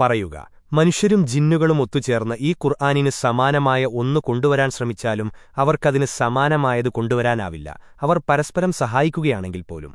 പറയുക മനുഷ്യരും ജിന്നുകളും ഒത്തുചേർന്ന് ഈ ഖുർആാനിന് സമാനമായ ഒന്ന് കൊണ്ടുവരാൻ ശ്രമിച്ചാലും അവർക്കതിന് സമാനമായത് കൊണ്ടുവരാനാവില്ല. അവർ പരസ്പരം സഹായിക്കുകയാണെങ്കിൽ പോലും.